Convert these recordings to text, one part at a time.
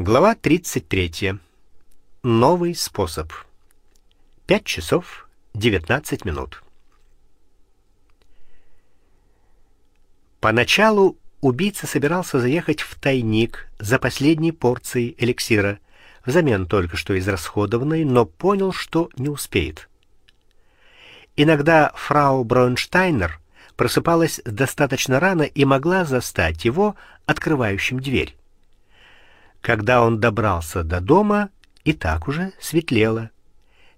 Глава 33. Новый способ. 5 часов 19 минут. Поначалу убийца собирался заехать в тайник за последней порцией эликсира, взамен только что израсходованной, но понял, что не успеет. Иногда фрау Бронштайнер просыпалась достаточно рано и могла застать его открывающим дверь. Когда он добрался до дома, и так уже светлело.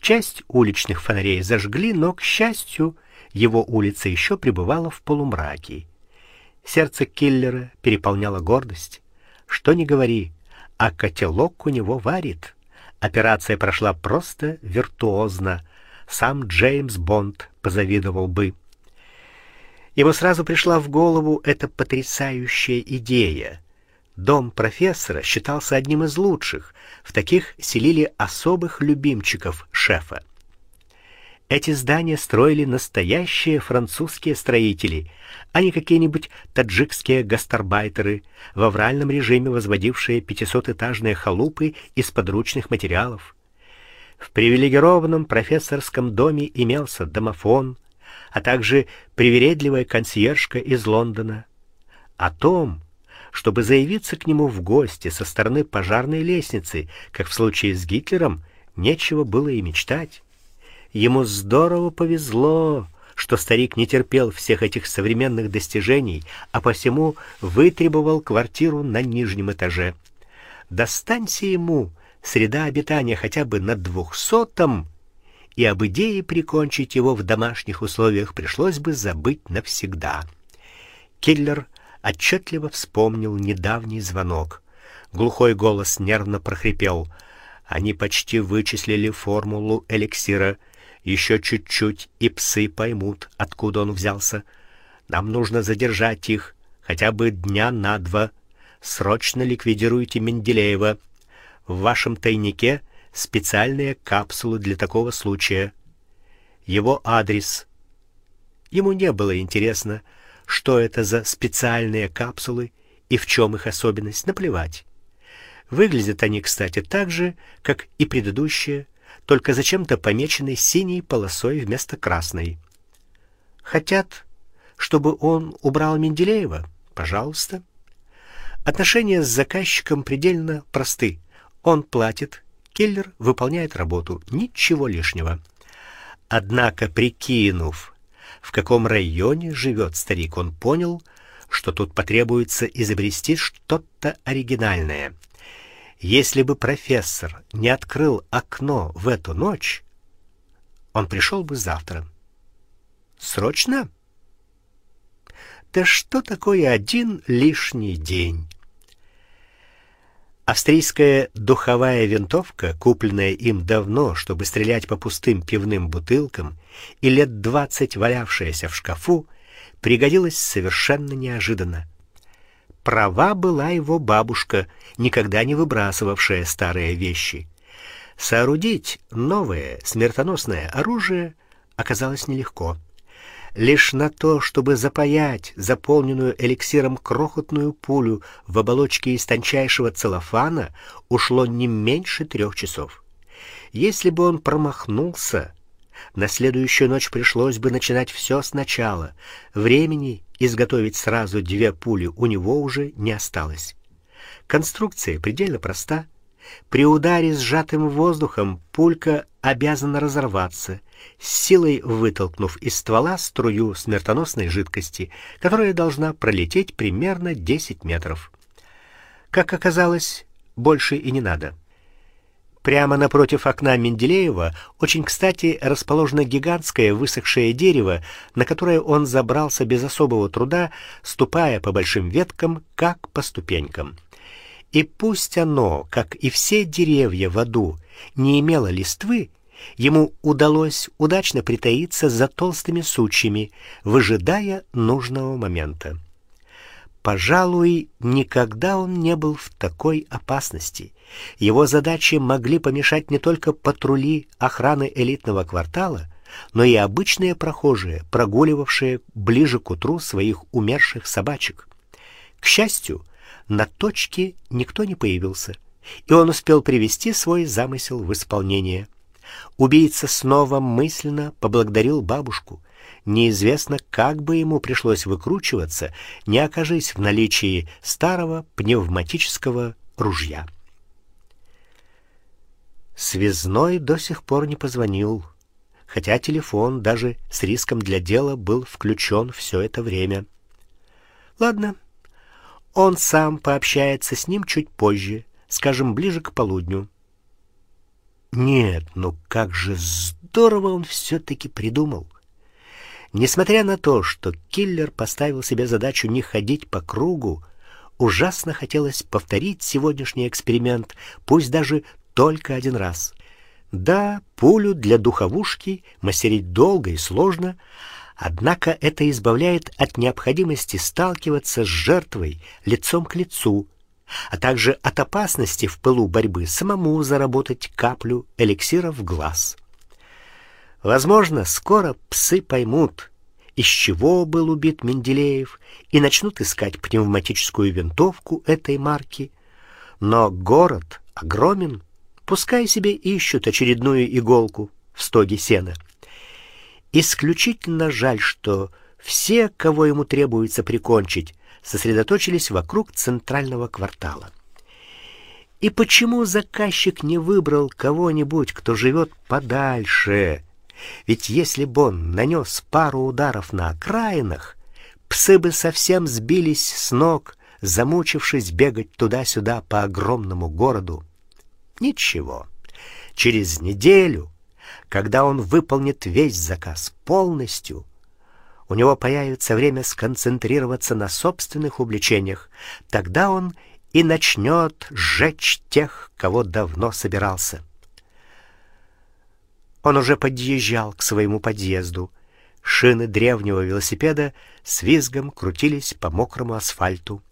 Часть уличных фонарей зажгли, но к счастью, его улица еще пребывала в полумраке. Сердце киллера переполняла гордость. Что ни говори, а котелок у него варит. Операция прошла просто виртуозно. Сам Джеймс Бонд позавидовал бы. Ему сразу пришла в голову эта потрясающая идея. Дом профессора считался одним из лучших. В таких селили особых любимчиков шефа. Эти здания строили настоящие французские строители, а не какие-нибудь таджикские гастарбайтеры, в авральном режиме возводившие пятисотэтажные халупы из подручных материалов. В привилегированном профессорском доме имелся домофон, а также привередливая консьержка из Лондона. О том, чтобы заявиться к нему в гости со стороны пожарной лестницы, как в случае с Гитлером, нечего было и мечтать. Ему здорово повезло, что старик не терпел всех этих современных достижений, а посему вытребовал квартиру на нижнем этаже. Достанься ему среда обитания хотя бы на двухсотом, и об идее прикончить его в домашних условиях пришлось бы забыть навсегда. Киллер отчетливо вспомнил недавний звонок. Глухой голос нервно прохрипел: "Они почти вычислили формулу эликсира. Еще чуть-чуть, и псы поймут, откуда он взялся. Нам нужно задержать их хотя бы дня на два. Срочно ликвидируйте Менделеева. В вашем тайнике специальные капсулы для такого случая. Его адрес. Ему не было интересно, что это за специальные капсулы и в чем их особенность, наплевать. Выглядят они, кстати, так же, как и предыдущие, только зачем-то помечены синей полосой вместо красной. Хотят, чтобы он убрал Менделеева? Пожалуйста. Отношения с заказчиком предельно просты. Он платит, киллер выполняет работу, ничего лишнего. Однако, прикинув, в каком районе живет старик, он понял, что тут потребуется изобрести что-то оригинальное. Если бы профессор не открыл окно в эту ночь, он пришел бы завтра. Срочно? Да что такое один лишний день? Австрийская духовая винтовка, купленная им давно, чтобы стрелять по пустым пивным бутылкам, и лет двадцать валявшаяся в шкафу, пригодилась совершенно неожиданно. Права была его бабушка, никогда не выбрасывавшая старые вещи. Соорудить новое смертоносное оружие оказалось нелегко. Лишь на то, чтобы запаять заполненную эликсиром крохотную пулю в оболочке из тончайшего целлофана, ушло не меньше трех часов. Если бы он промахнулся, на следующую ночь пришлось бы начинать все сначала. Времени изготовить сразу две пули у него уже не осталось. Конструкция предельно проста. При ударе сжатым воздухом пулька обязана разорваться, с силой вытолкнув из ствола струю смертоносной жидкости, которая должна пролететь примерно 10 метров. Как оказалось, больше и не надо. Прямо напротив окна Менделеева очень, кстати, расположено гигантское высохшее дерево, на которое он забрался без особого труда, ступая по большим веткам, как по ступенькам. И пусть оно, как и все деревья в аду, не имело листвы, ему удалось удачно притаиться за толстыми сучьями, выжидая нужного момента. Пожалуй, никогда он не был в такой опасности. Его задачи могли помешать не только патрули охраны элитного квартала, но и обычные прохожие, прогуливавшие ближе к утру своих умерших собачек. К счастью, на точке никто не появился. и он успел привести свой замысел в исполнение. Убийца снова мысленно поблагодарил бабушку. Неизвестно, как бы ему пришлось выкручиваться, не окажись в наличии старого пневматического ружья. Связной до сих пор не позвонил, хотя телефон даже с риском для дела был включен все это время. Ладно. Он сам пообщается с ним чуть позже, скажем, ближе к полудню. Нет, ну как же здорово он все таки придумал. Несмотря на то, что киллер поставил себе задачу не ходить по кругу, ужасно хотелось повторить сегодняшний эксперимент, пусть даже только один раз. Да, пулю для духовушки мастерить долго и сложно, однако это избавляет от необходимости сталкиваться с жертвой лицом к лицу, а также от опасности в пылу борьбы самому заработать каплю эликсира в глаз. Возможно, скоро псы поймут, из чего был убит Менделеев, и начнут искать пневматическую винтовку этой марки. Но город огромен, пускай себе ищут очередную иголку в стоге сена. Исключительно жаль, что все, кого ему требуется прикончить, сосредоточились вокруг центрального квартала. И почему заказчик не выбрал кого-нибудь, кто живет подальше? Ведь если бы он нанес пару ударов на окраинах, псы бы совсем сбились с ног, замучившись бегать туда-сюда по огромному городу. Ничего. Через неделю, когда он выполнит весь заказ полностью, у него появится время сконцентрироваться на собственных увлечениях. Тогда он и начнет сжечь тех, кого давно собирался. Он уже подъезжал к своему подъезду. Шины древнего велосипеда с визгом крутились по мокрому асфальту.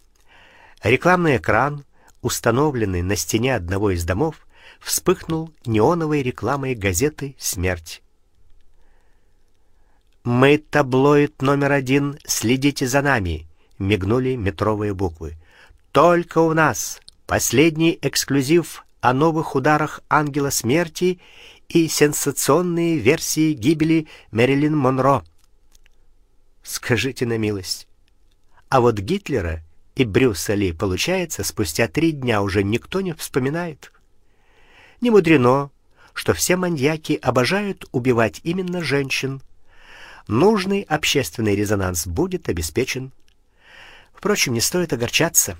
Рекламный экран установленный на стене одного из домов, вспыхнул неоновой рекламой газеты Смерть. Мы таблоид номер один, следите за нами, мигнули метровые буквы. Только у нас последний эксклюзив о новых ударах ангела смерти и сенсационные версии гибели Мэрилин Монро. Скажите на милость. А вот Гитлера и Брюса Ли, получается, спустя три дня уже никто не вспоминает. Не мудрено, что все маньяки обожают убивать именно женщин. Нужный общественный резонанс будет обеспечен. Впрочем, не стоит огорчаться.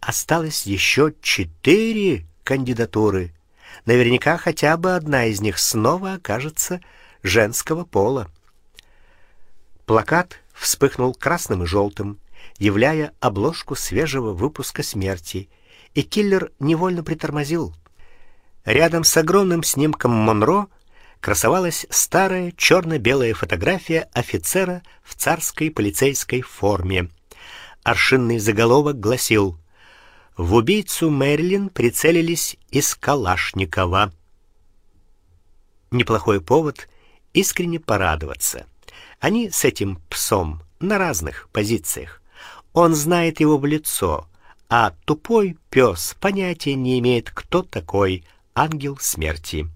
Осталось еще четыре кандидатуры. Наверняка хотя бы одна из них снова окажется женского пола. Плакат вспыхнул красным и желтым являя обложку свежего выпуска Смерти, и киллер невольно притормозил. Рядом с огромным снимком Монро красовалась старая черно белая фотография офицера в царской полицейской форме. Аршинный заголовок гласил: В убийцу Мерлин прицелились из Калашникова. Неплохой повод искренне порадоваться. Они с этим псом на разных позициях. Он знает его в лицо, а тупой пес понятия не имеет, кто такой ангел смерти.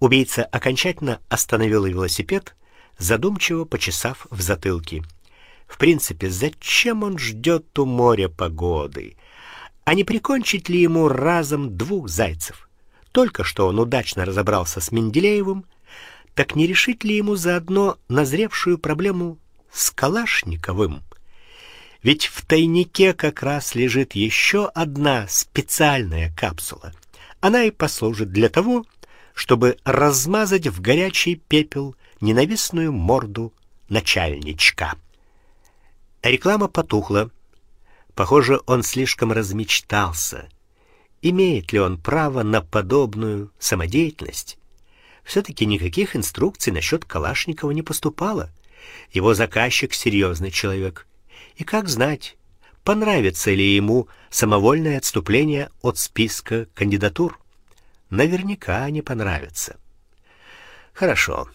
Убийца окончательно остановил велосипед, задумчиво почесав в затылке. В принципе, зачем он ждет у моря погоды? А не прикончить ли ему разом двух зайцев? Только что он удачно разобрался с Менделеевым, так не решить ли ему заодно назревшую проблему с Калашниковым? Ведь в тайнике как раз лежит еще одна специальная капсула. Она и послужит для того, чтобы размазать в горячий пепел ненавистную морду начальничка. Реклама потухла. Похоже, он слишком размечтался. Имеет ли он право на подобную самодеятельность? все таки никаких инструкций насчет Калашникова не поступало. Его заказчик серьезный человек. И как знать, понравится ли ему самовольное отступление от списка кандидатур? Наверняка не понравится. Хорошо.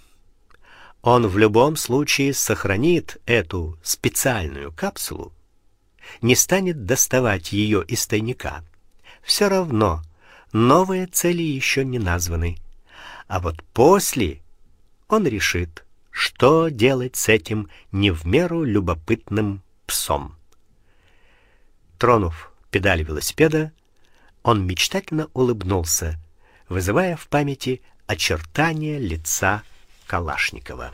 Он в любом случае сохранит эту специальную капсулу, не станет доставать ее из тайника. все равно новые цели еще не названы. А вот после он решит, что делать с этим не в меру любопытным псом. Тронув педаль велосипеда, он мечтательно улыбнулся, вызывая в памяти очертания лица Калашникова.